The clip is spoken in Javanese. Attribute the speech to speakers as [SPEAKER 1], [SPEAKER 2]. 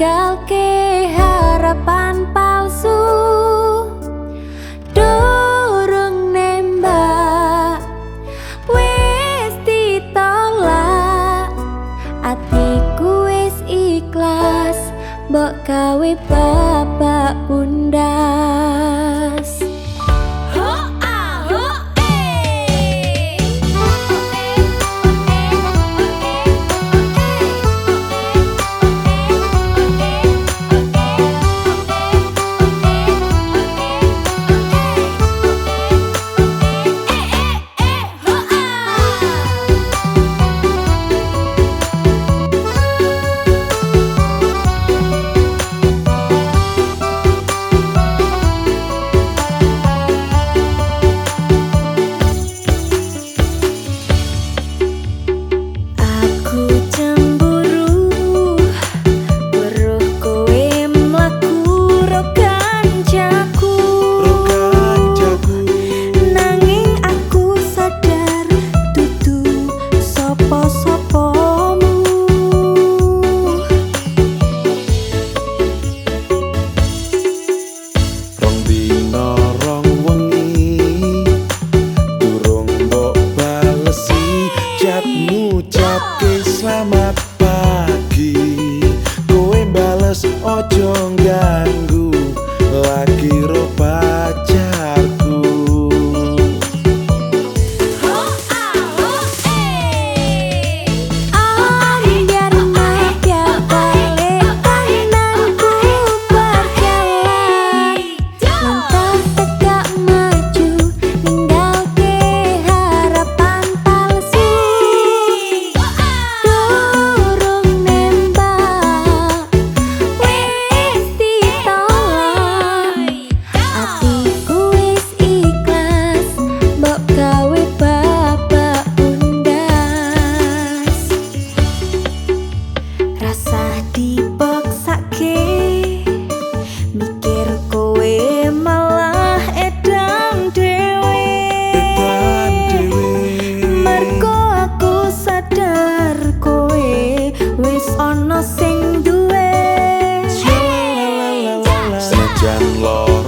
[SPEAKER 1] ninggalke harapan palsu. Durung nembak wis ditolak. Atiku wis ikhlas mbok gawe bapak bundas
[SPEAKER 2] Jan Law.